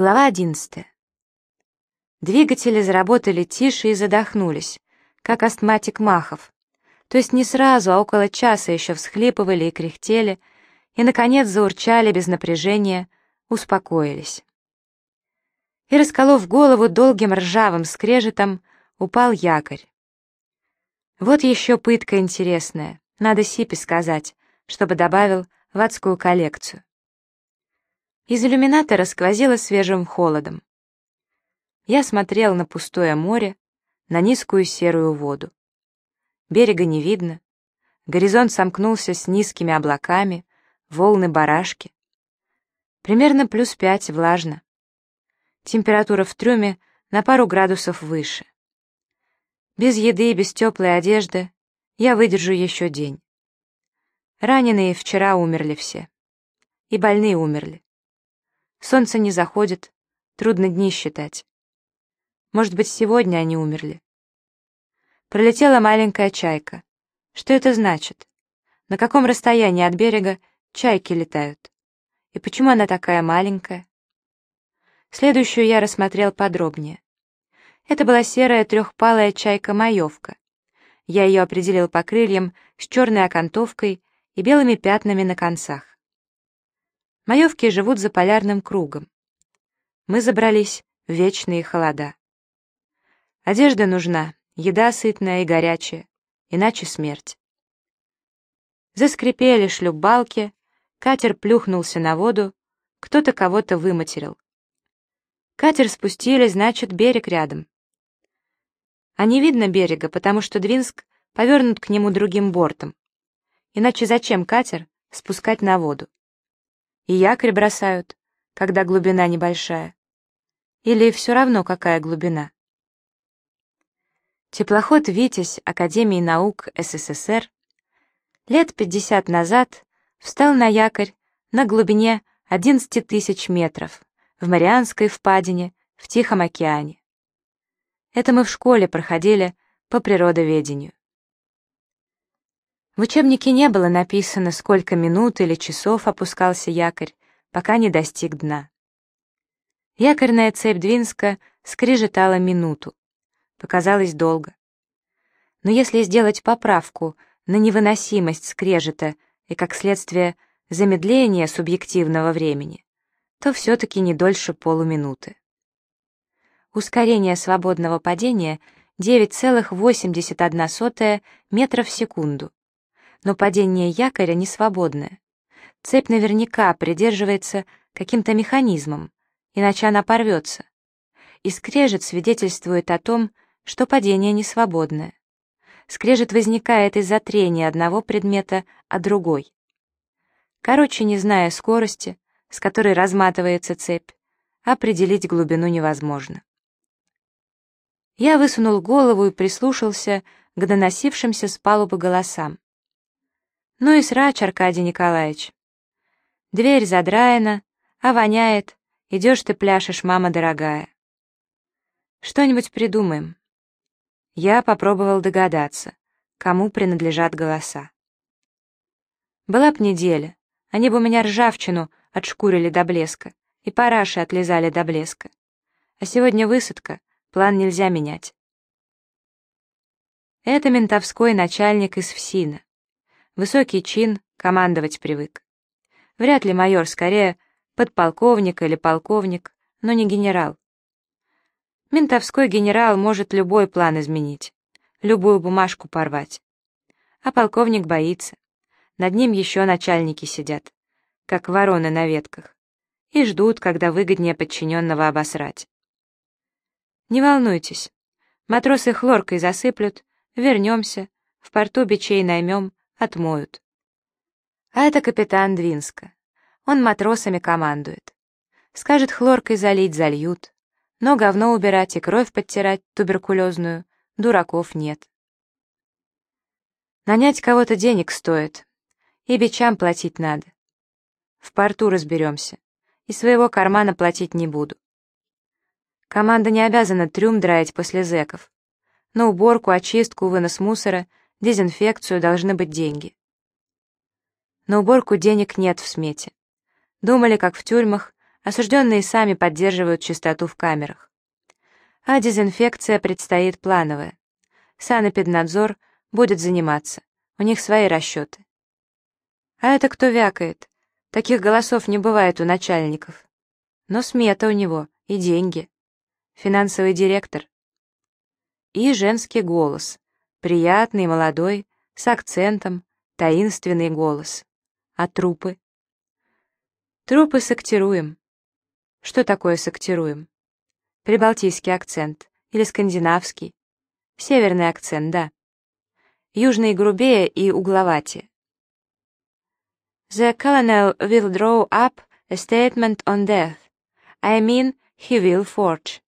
Глава 11. Двигатели заработали тише и задохнулись, как астматик Махов. То есть не сразу, а около часа еще всхлипывали и кряхтели, и, наконец, заурчали без напряжения, успокоились. И, расколов голову долгим ржавым скрежетом, упал якорь. Вот еще пытка интересная, надо Сипе сказать, чтобы добавил в адскую коллекцию. Из иллюминатора сквозило свежим холодом. Я смотрел на пустое море, на низкую серую воду. Берега не видно, горизонт сомкнулся с низкими облаками, волны барашки. Примерно плюс пять, влажно. Температура в трюме на пару градусов выше. Без еды и без теплой одежды я выдержу еще день. Раненые вчера умерли все. И больные умерли. Солнце не заходит, трудно дни считать. Может быть, сегодня они умерли. Пролетела маленькая чайка. Что это значит? На каком расстоянии от берега чайки летают? И почему она такая маленькая? Следующую я рассмотрел подробнее. Это была серая трехпалая чайка-маевка. Я ее определил по крыльям с черной окантовкой и белыми пятнами на концах. Маевки живут за полярным кругом. Мы забрались в вечные холода. Одежда нужна, еда сытная и горячая, иначе смерть. Заскрипели шлюпбалки, катер плюхнулся на воду, кто-то кого-то выматерил. Катер спустили, значит, берег рядом. А не видно берега, потому что Двинск повернут к нему другим бортом. Иначе зачем катер спускать на воду? И якорь бросают, когда глубина небольшая. Или все равно, какая глубина. Теплоход «Витязь» Академии наук СССР лет 50 назад встал на якорь на глубине 11 тысяч метров в Марианской впадине в Тихом океане. Это мы в школе проходили по природоведению. В учебнике не было написано, сколько минут или часов опускался якорь, пока не достиг дна. Якорная цепь Двинска скрежетала минуту. Показалось долго. Но если сделать поправку на невыносимость скрежета и, как следствие, замедление субъективного времени, то все-таки не дольше полуминуты. Ускорение свободного падения 9,81 метра в секунду но падение якоря не свободное. Цепь наверняка придерживается каким-то механизмом, иначе она порвется. И скрежет свидетельствует о том, что падение не свободное. Скрежет возникает из-за трения одного предмета о другой. Короче, не зная скорости, с которой разматывается цепь, определить глубину невозможно. Я высунул голову и прислушался к доносившимся с палубы голосам. Ну и срач, Аркадий Николаевич. Дверь задраена, а воняет. Идешь ты пляшешь, мама дорогая. Что-нибудь придумаем. Я попробовал догадаться, кому принадлежат голоса. Была б неделя, они бы у меня ржавчину отшкурили до блеска и параши отлезали до блеска. А сегодня высадка, план нельзя менять. Это ментовской начальник из ФСИНа. Высокий чин, командовать привык. Вряд ли майор, скорее подполковник или полковник, но не генерал. Ментовской генерал может любой план изменить, любую бумажку порвать. А полковник боится. Над ним еще начальники сидят, как вороны на ветках, и ждут, когда выгоднее подчиненного обосрать. Не волнуйтесь, матросы хлоркой засыплют, вернемся, в порту бичей наймем, отмоют. А это капитан Двинска. Он матросами командует. Скажет, хлоркой залить зальют, но говно убирать и кровь подтирать туберкулезную дураков нет. Нанять кого-то денег стоит, и бичам платить надо. В порту разберемся, и своего кармана платить не буду. Команда не обязана трюм драить после зэков. На уборку, очистку, вынос мусора дезинфекцию должны быть деньги. На уборку денег нет в смете. Думали, как в тюрьмах, Осужденные сами поддерживают чистоту в камерах. А дезинфекция предстоит плановая. Санэпиднадзор будет заниматься. У них свои расчеты. А это кто вякает? Таких голосов не бывает у начальников. Но смета у него и деньги. Финансовый директор. И женский голос. Приятный, молодой, с акцентом, таинственный голос. А трупы? Трупы сактируем. Что такое сактируем? Прибалтийский акцент или скандинавский? Северный акцент, да. Южный грубее и угловатее. The colonel will draw up a statement on death. I mean, he will forge.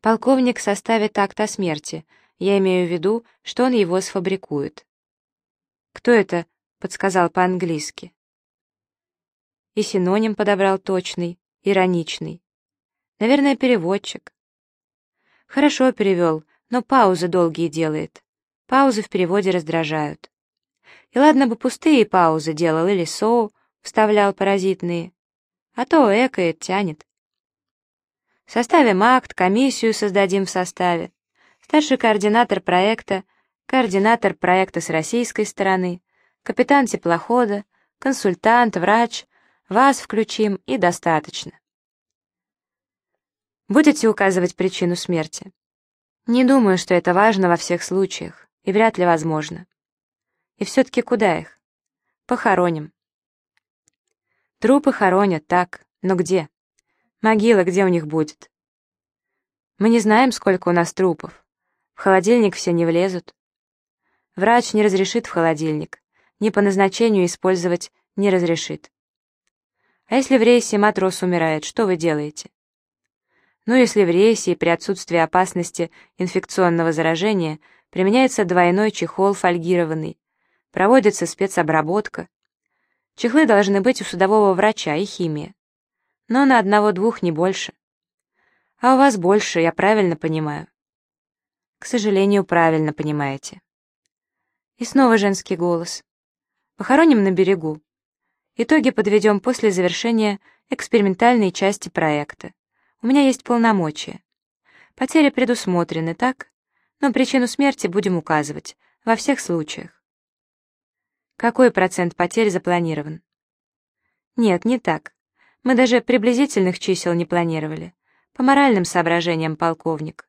Полковник составит акт о смерти. Я имею в виду, что он его сфабрикует. Кто это подсказал по-английски? И синоним подобрал точный, ироничный. Наверное, переводчик. Хорошо перевел, но паузы долгие делает. Паузы в переводе раздражают. И ладно бы пустые паузы делал или соу, вставлял паразитные. А то экает, тянет. Составим акт, комиссию создадим в составе. Старший координатор проекта, координатор проекта с российской стороны, капитан теплохода, консультант, врач, вас включим и достаточно. Будете указывать причину смерти? Не думаю, что это важно во всех случаях, и вряд ли возможно. И все-таки куда их? Похороним. Трупы хоронят, так, но где? Могила где у них будет? Мы не знаем, сколько у нас трупов. В холодильник все не влезут. Врач не разрешит в холодильник. Ни по назначению использовать не разрешит. А если в рейсе матрос умирает, что вы делаете? Ну, если в рейсе при отсутствии опасности инфекционного заражения применяется двойной чехол фольгированный, проводится спецобработка. Чехлы должны быть у судового врача и химия. Но на одного-двух не больше. А у вас больше, я правильно понимаю? К сожалению, правильно понимаете. И снова женский голос. Похороним на берегу. Итоги подведем после завершения экспериментальной части проекта. У меня есть полномочия. Потери предусмотрены, так? Но причину смерти будем указывать, во всех случаях. Какой процент потерь запланирован? Нет, не так. Мы даже приблизительных чисел не планировали. По моральным соображениям, полковник.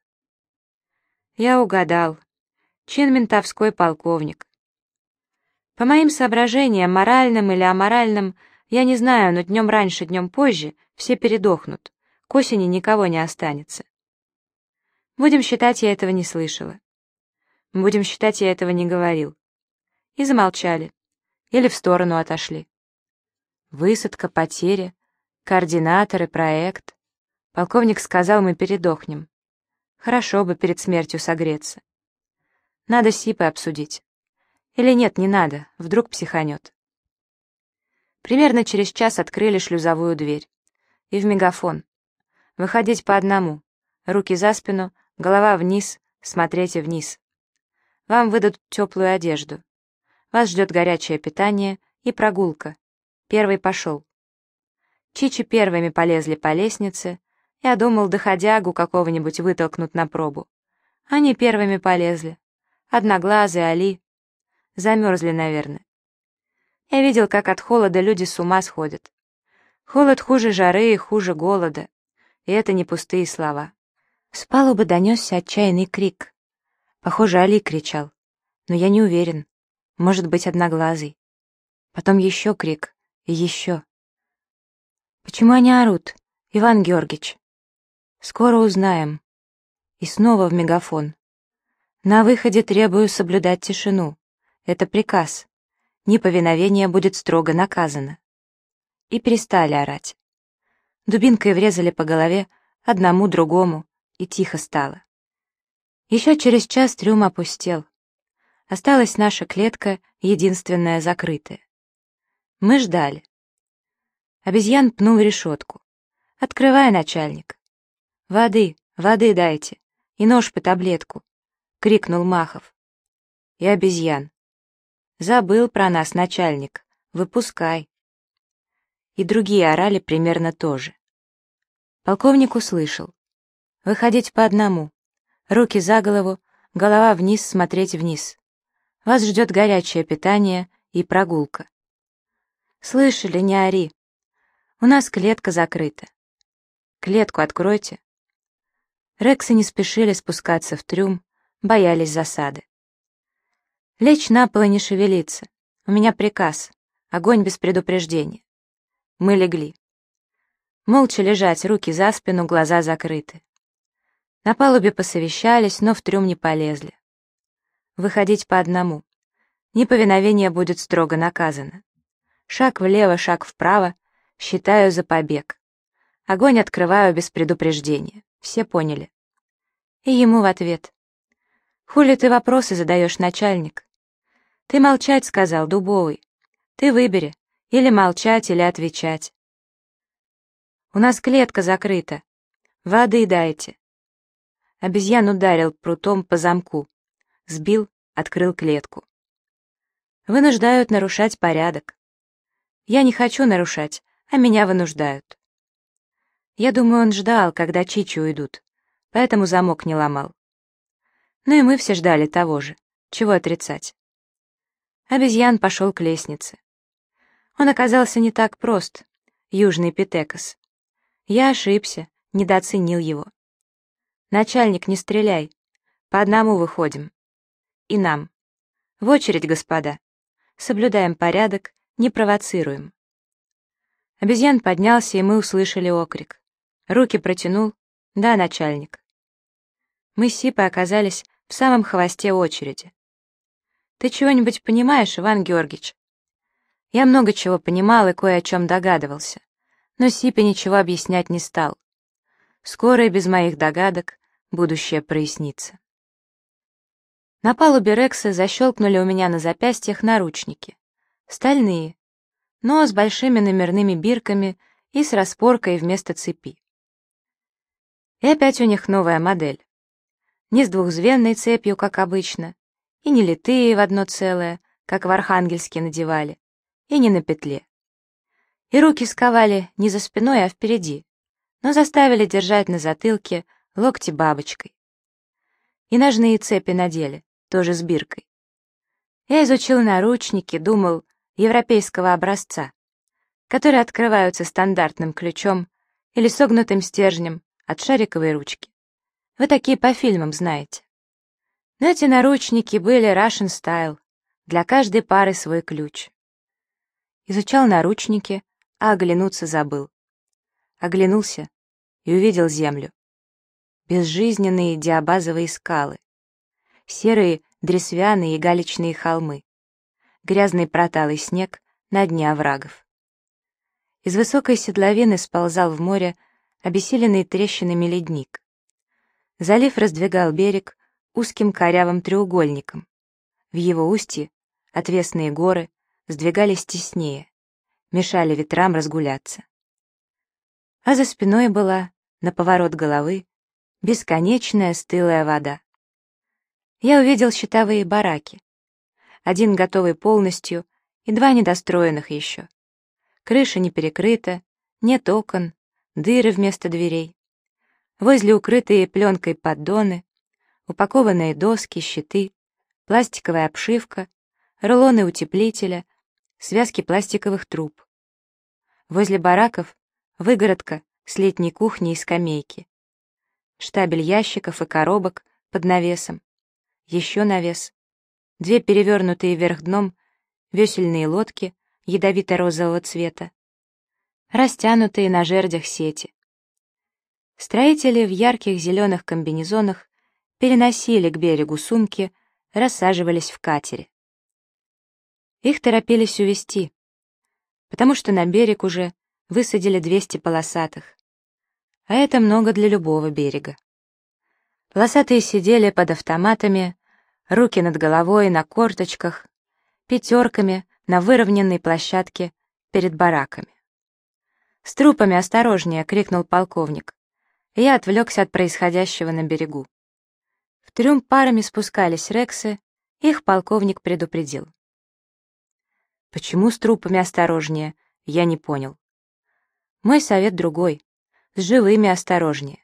Я угадал. Чин ментовской полковник. По моим соображениям, моральным или аморальным, я не знаю, но днем раньше, днем позже все передохнут. К осени никого не останется. Будем считать, я этого не слышала. Будем считать, я этого не говорил. И замолчали или в сторону отошли. Высадка, потеря, координаторы, проект. Полковник сказал, мы передохнем. Хорошо бы перед смертью согреться. Надо с Сипой обсудить. Или нет, не надо, вдруг психанет. Примерно через час открыли шлюзовую дверь. И в мегафон. Выходить по одному. Руки за спину, голова вниз, смотрите вниз. Вам выдадут теплую одежду. Вас ждет горячее питание и прогулка. Первый пошел. Чичи первыми полезли по лестнице. Я думал, доходягу какого-нибудь вытолкнут на пробу. Они первыми полезли. Одноглазый, Али. Замерзли, наверное. Я видел, как от холода люди с ума сходят. Холод хуже жары и хуже голода. И это не пустые слова. С палубы донесся отчаянный крик. Похоже, Али кричал. Но я не уверен. Может быть, одноглазый. Потом еще крик. И еще. Почему они орут? Иван Георгиевич. Скоро узнаем. И снова в мегафон. На выходе требую соблюдать тишину. Это приказ. Неповиновение будет строго наказано. И перестали орать. Дубинкой врезали по голове одному, другому, и тихо стало. Еще через час трюм опустел. Осталась наша клетка, единственная закрытая. Мы ждали. Обезьян пнул решетку. «Открывай, начальник!» «Воды, воды дайте! И нож по таблетку!» — крикнул Махов. И обезьян. «Забыл про нас, начальник! Выпускай!» И другие орали примерно то же. Полковник услышал. Выходить по одному. Руки за голову, голова вниз, смотреть вниз. Вас ждет горячее питание и прогулка. Слышали, не ори. У нас клетка закрыта. Клетку откройте. Рексы не спешили спускаться в трюм, боялись засады. Лечь на пол и не шевелиться. У меня приказ. Огонь без предупреждения. Мы легли. Молча лежать, руки за спину, глаза закрыты. На палубе посовещались, но в трюм не полезли. Выходить по одному. Неповиновение будет строго наказано. Шаг влево, шаг вправо. Считаю за побег. Огонь открываю без предупреждения. Все поняли. И ему в ответ. «Хули ты вопросы задаешь, начальник?» «Ты молчать», — сказал Дубовый. «Ты выбери, или молчать, или отвечать». «У нас клетка закрыта. Воды дайте». Обезьян ударил прутом по замку. Сбил, открыл клетку. Вынуждают нарушать порядок. Я не хочу нарушать, а меня вынуждают. Я думаю, он ждал, когда Чичи уйдут, поэтому замок не ломал. Ну и мы все ждали того же. Чего отрицать? Обезьян пошел к лестнице. Он оказался не так прост, южный Питекос. Я ошибся, недооценил его. «Начальник, не стреляй. По одному выходим. И нам. В очередь, господа. Соблюдаем порядок, не провоцируем». Обезьян поднялся, и мы услышали окрик. Руки протянул. «Да, начальник». Мы с Сипой оказались в самом хвосте очереди. «Ты чего-нибудь понимаешь, Иван Георгиевич?» Я много чего понимал и кое о чем догадывался, но Сипе ничего объяснять не стал. Скоро и без моих догадок будущее прояснится. На палубе Рекса защелкнули у меня на запястьях наручники. Стальные, но с большими номерными бирками и с распоркой вместо цепи. И опять у них новая модель. Не с двухзвенной цепью, как обычно, и не литые в одно целое, как в Архангельске надевали, и не на петле. И руки сковали не за спиной, а впереди, но заставили держать на затылке локти бабочкой. И ножные цепи надели, тоже с биркой. Я изучил наручники, думал, европейского образца, которые открываются стандартным ключом или согнутым стержнем от шариковой ручки. Вы такие по фильмам знаете. Но эти наручники были Russian style, для каждой пары свой ключ. Изучал наручники, а оглянуться забыл. Оглянулся и увидел землю. Безжизненные диабазовые скалы, серые дресвяные и галечные холмы, грязный проталый снег на дне оврагов. Из высокой седловины сползал в море обессиленный трещинами ледник. Залив раздвигал берег узким корявым треугольником. В его устье отвесные горы сдвигались теснее, мешали ветрам разгуляться. А за спиной была, на поворот головы, бесконечная стылая вода. Я увидел щитовые бараки. Один готовый полностью и два недостроенных еще. Крыша не перекрыта, нет окон, дыры вместо дверей. Возле укрытые пленкой поддоны, упакованные доски, щиты, пластиковая обшивка, рулоны утеплителя, связки пластиковых труб. Возле бараков выгородка с летней кухней и скамейки. Штабель ящиков и коробок под навесом. Еще навес. Две перевернутые вверх дном весельные лодки ядовито-розового цвета. Растянутые на жердях сети. Строители в ярких зеленых комбинезонах переносили к берегу сумки, рассаживались в катере. Их торопились увезти, потому что на берег уже высадили 200 полосатых. А это много для любого берега. Полосатые сидели под автоматами, руки над головой, на корточках, пятерками на выровненной площадке перед бараками. «С трупами осторожнее!» — крикнул полковник я отвлекся от происходящего на берегу. В трюм парами спускались рексы, их полковник предупредил. Почему с трупами осторожнее, я не понял. Мой совет другой. С живыми осторожнее.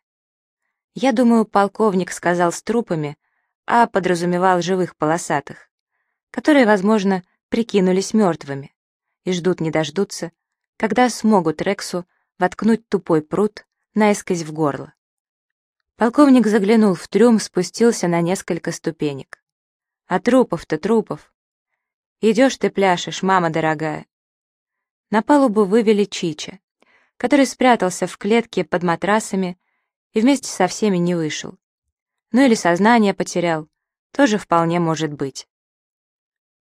Я думаю, полковник сказал с трупами, а подразумевал живых полосатых, которые, возможно, прикинулись мертвыми и ждут не дождутся, когда смогут Рексу воткнуть тупой пруд наискось в горло. Полковник заглянул в трюм, спустился на несколько ступенек. А трупов-то трупов. Идешь ты пляшешь, мама дорогая. На палубу вывели Чича, который спрятался в клетке под матрасами и вместе со всеми не вышел. Ну или сознание потерял, тоже вполне может быть.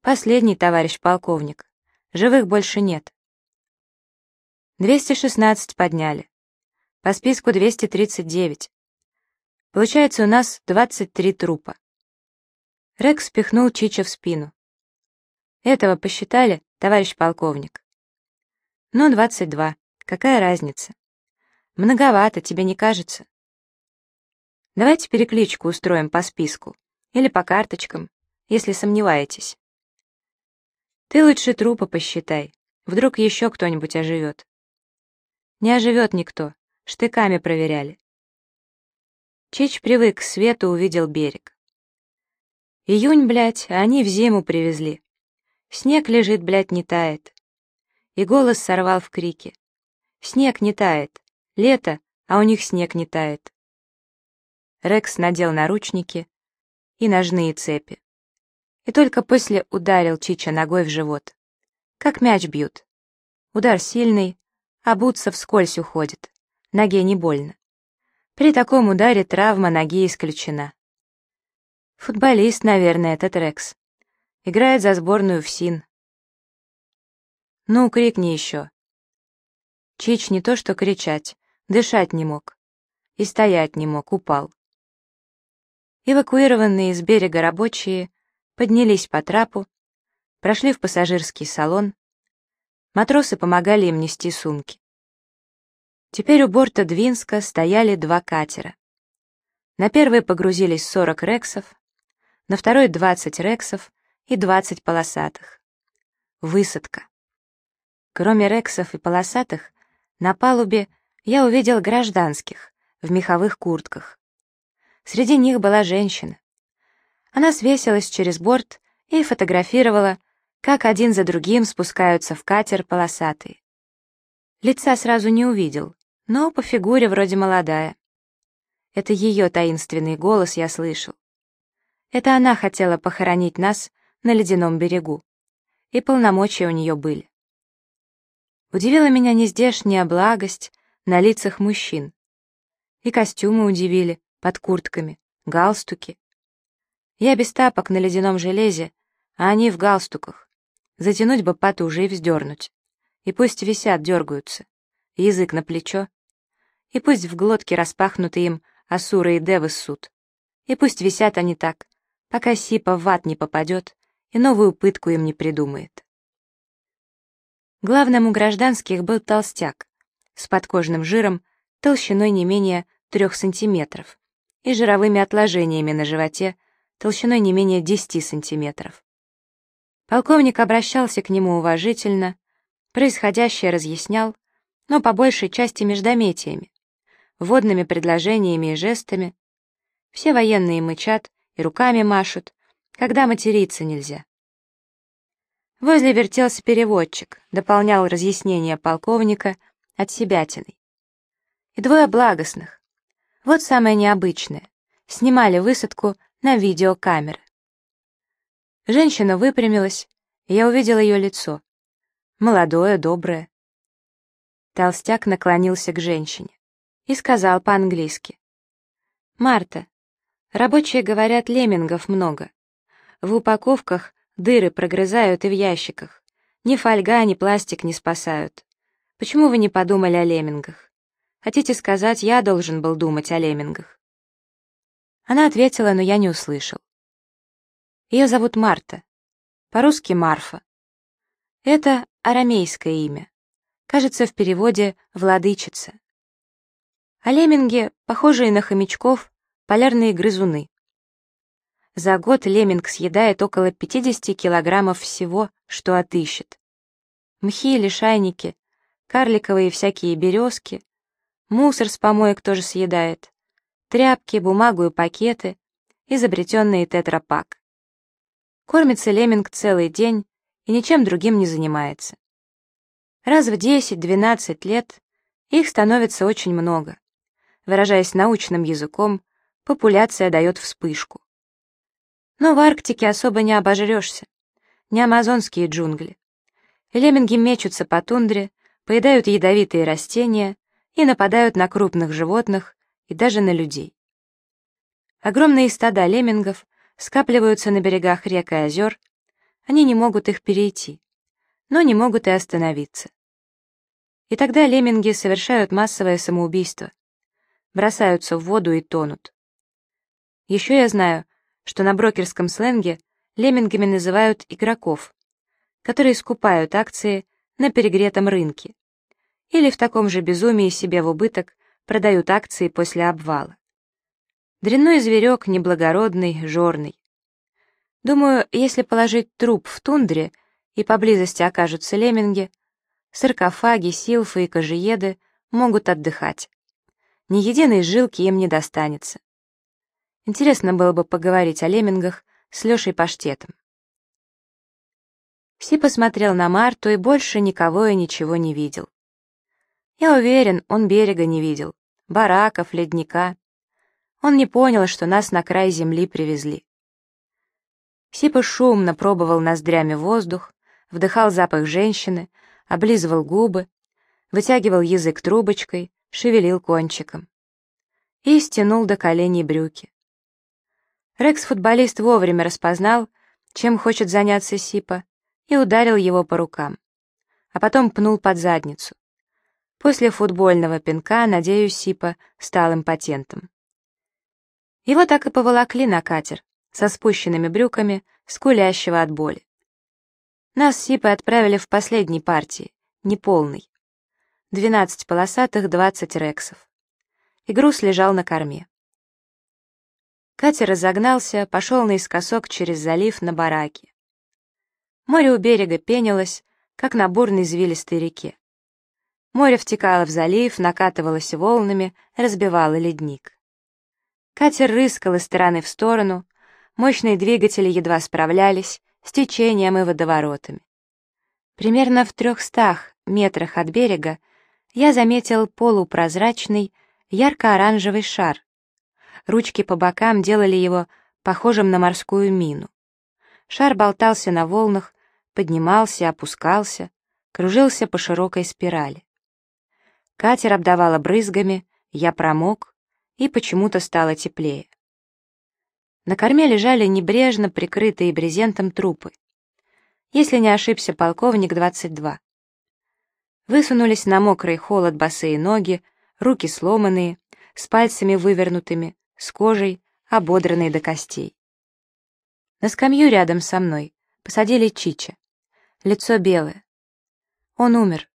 Последний, товарищ полковник. Живых больше нет. 216 подняли. По списку 239. Получается, у нас 23 трупа. Рекс пихнул Чича в спину. Этого посчитали, товарищ полковник? Ну, 22. Какая разница? Многовато, тебе не кажется? Давайте перекличку устроим по списку. Или по карточкам, если сомневаетесь. Ты лучше трупа посчитай. Вдруг еще кто-нибудь оживет. Не оживет никто. Штыками проверяли. Чич привык к свету, увидел берег. Июнь, блядь, а они в зиму привезли. Снег лежит, блядь, не тает. И голос сорвал в крике. Снег не тает. Лето, а у них снег не тает. Рекс надел наручники и ножные цепи и только после ударил Чича ногой в живот. Как мяч бьют. Удар сильный, а бутса вскользь уходит. Ноге не больно. При таком ударе травма ноги исключена. Футболист, наверное, этот Рекс. Играет за сборную в СИН. Ну, крикни еще. Чич не то что кричать, дышать не мог. И стоять не мог, упал. Эвакуированные из берега рабочие поднялись по трапу, прошли в пассажирский салон. Матросы помогали им нести сумки. Теперь у борта Двинска стояли два катера. На первый погрузились 40 рексов, на второй 20 рексов и 20 полосатых. Высадка. Кроме рексов и полосатых, на палубе я увидел гражданских в меховых куртках. Среди них была женщина. Она свесилась через борт и фотографировала, как один за другим спускаются в катер полосатые. Лица сразу не увидел, но по фигуре вроде молодая. Это ее таинственный голос я слышал. Это она хотела похоронить нас на ледяном берегу, и полномочия у нее были. Удивила меня нездешняя благость на лицах мужчин. И костюмы удивили, под куртками, галстуки. Я без тапок на ледяном железе, а они в галстуках. Затянуть бы потуже и вздернуть. И пусть висят, дергаются. Язык на плечо. И пусть в глотке распахнуты им асуры и девы ссут. И пусть висят они так, пока сипа в ад не попадет и новую пытку им не придумает. Главным у гражданских был толстяк с подкожным жиром толщиной не менее трех сантиметров и жировыми отложениями на животе толщиной не менее 10 сантиметров. Полковник обращался к нему уважительно, происходящее разъяснял, но по большей части междометиями, вводными предложениями и жестами. Все военные мычат и руками машут, когда материться нельзя. Возле вертелся переводчик, дополнял разъяснения полковника от себятиной. И двое благостных. Вот самое необычное. Снимали высадку на видеокамеры. Женщина выпрямилась, и я увидел ее лицо. Молодое, доброе. Толстяк наклонился к женщине и сказал по-английски. «Марта, рабочие говорят, леммингов много. В упаковках дыры прогрызают и в ящиках. Ни фольга, ни пластик не спасают. Почему вы не подумали о леммингах? Хотите сказать, я должен был думать о леммингах?» Она ответила, но я не услышал. Ее зовут Марта. По-русски Марфа. Это арамейское имя. Кажется, в переводе «владычица». А лемминги, похожие на хомячков, полярные грызуны. За год лемминг съедает около 50 килограммов всего, что отыщет. Мхи, лишайники, карликовые всякие березки, Мусор с помоек тоже съедает. Тряпки, бумагу и пакеты, изобретенный тетрапак. Кормится лемминг целый день и ничем другим не занимается. Раз в 10-12 лет их становится очень много. Выражаясь научным языком, популяция дает вспышку. Но в Арктике особо не обожрешься. Не амазонские джунгли. Лемминги мечутся по тундре, поедают ядовитые растения и нападают на крупных животных и даже на людей. Огромные стада леммингов скапливаются на берегах рек и озер, они не могут их перейти, но не могут и остановиться. И тогда лемминги совершают массовое самоубийство, бросаются в воду и тонут. Еще я знаю, что на брокерском сленге леммингами называют игроков, которые скупают акции на перегретом рынке или в таком же безумии себе в убыток продают акции после обвала. Дрянной зверек, неблагородный, жорный. Думаю, если положить труп в тундре и поблизости окажутся лемминги, саркофаги, силфы и кожиеды могут отдыхать. Ни единой жилки им не достанется. Интересно было бы поговорить о леммингах с Лешей Паштетом. Си посмотрел на Марту и больше никого и ничего не видел. Я уверен, он берега не видел, бараков, ледника. Он не понял, что нас на край земли привезли. Сипа шумно пробовал ноздрями воздух, вдыхал запах женщины, облизывал губы, вытягивал язык трубочкой, шевелил кончиком. И стянул до коленей брюки. Рекс-футболист вовремя распознал, чем хочет заняться Сипа, и ударил его по рукам, а потом пнул под задницу. После футбольного пинка, надеюсь, Сипа стал импотентом. Его так и поволокли на катер, со спущенными брюками, скулящего от боли. Нас с Сипой отправили в последней партии, неполной. Двенадцать полосатых, двадцать рексов. И груз лежал на корме. Катер разогнался, пошел наискосок через залив на бараки. Море у берега пенилось, как на бурной извилистой реке. Море втекало в залив, накатывалось волнами, разбивало ледник. Катер рыскал из стороны в сторону, мощные двигатели едва справлялись с течением и водоворотами. Примерно в трехстах метрах от берега я заметил полупрозрачный, ярко-оранжевый шар. Ручки по бокам делали его похожим на морскую мину. Шар болтался на волнах, поднимался, опускался, кружился по широкой спирали. Катер обдавало брызгами, я промок, и почему-то стало теплее. На корме лежали небрежно прикрытые брезентом трупы. Если не ошибся полковник 22. Высунулись на мокрый холод босые ноги, руки сломанные, с пальцами вывернутыми, с кожей, ободранной до костей. На скамью рядом со мной посадили Чича. Лицо белое. Он умер.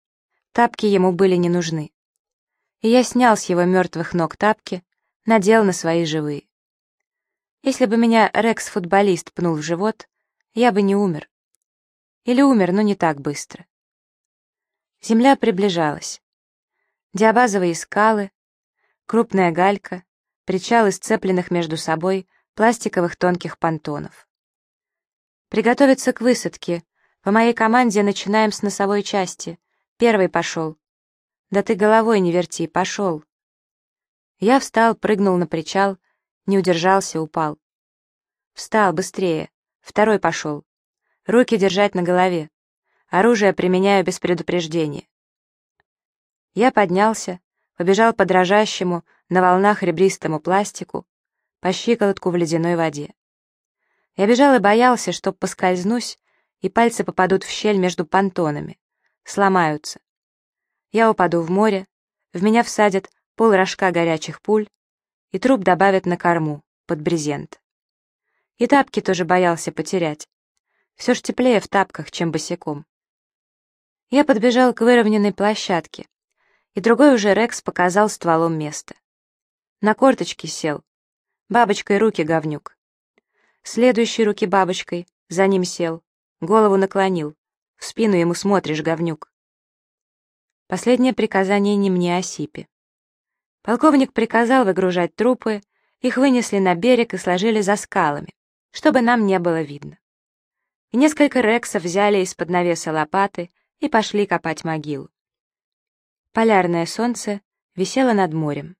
Тапки ему были не нужны. И я снял с его мертвых ног тапки, надел на свои живые. Если бы меня Рекс-футболист пнул в живот, я бы не умер. Или умер, но не так быстро. Земля приближалась. Диабазовые скалы, крупная галька, причал из сцепленных между собой пластиковых тонких понтонов. Приготовиться к высадке. По моей команде начинаем с носовой части. Первый пошел. Да ты головой не верти, пошел. Я встал, прыгнул на причал, не удержался, упал. Встал, быстрее. Второй пошел. Руки держать на голове. Оружие применяю без предупреждения. Я поднялся, побежал по дрожащему, на волнах ребристому пластику, по щиколотку в ледяной воде. Я бежал и боялся, что поскользнусь, и пальцы попадут в щель между понтонами, сломаются. Я упаду в море, в меня всадят пол рожка горячих пуль, и труп добавят на корму, под брезент. И тапки тоже боялся потерять. Все ж теплее в тапках, чем босиком. Я подбежал к выровненной площадке, и другой уже Рекс показал стволом место. На корточки сел. Бабочкой руки говнюк. Следующей руки бабочкой, за ним сел, голову наклонил. В спину ему смотришь, говнюк. Последнее приказание не мне, а Сипе. Полковник приказал выгружать трупы, их вынесли на берег и сложили за скалами, чтобы нам не было видно. И несколько рексов взяли из-под навеса лопаты и пошли копать могилу. Полярное солнце висело над морем.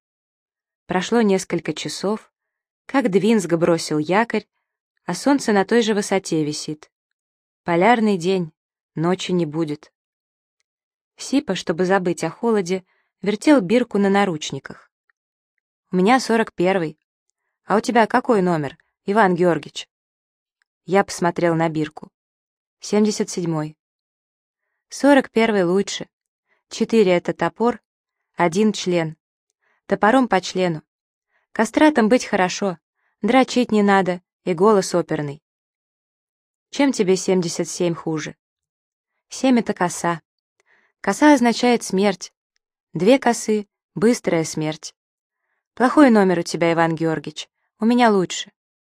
Прошло несколько часов, как Двинск бросил якорь, а солнце на той же высоте висит. Полярный день, ночи не будет. Сипа, чтобы забыть о холоде, вертел бирку на наручниках. «У меня сорок первый. А у тебя какой номер, Иван Георгиевич?» Я посмотрел на бирку. «Семьдесят седьмой». «Сорок первый лучше. Четыре — это топор, один — член. Топором по члену. Кастратом быть хорошо, дрочить не надо и голос оперный. Чем тебе 77 хуже? Семь — это коса. Коса означает смерть. Две косы — быстрая смерть. Плохой номер у тебя, Иван Георгиевич. У меня лучше.